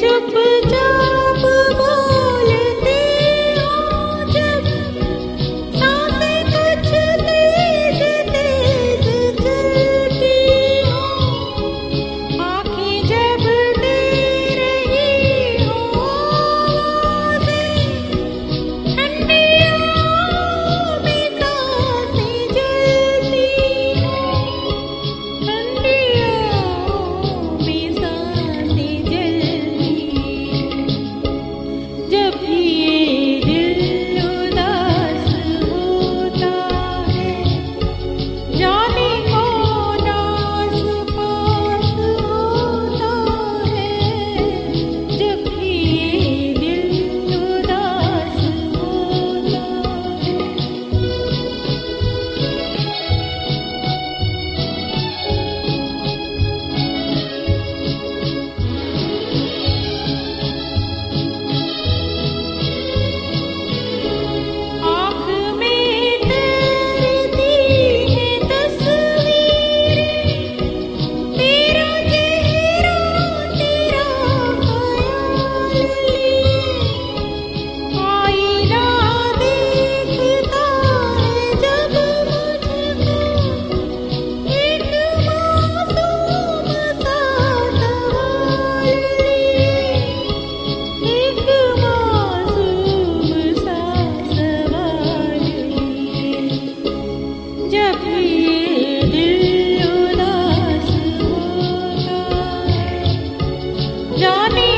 चुप Johnny.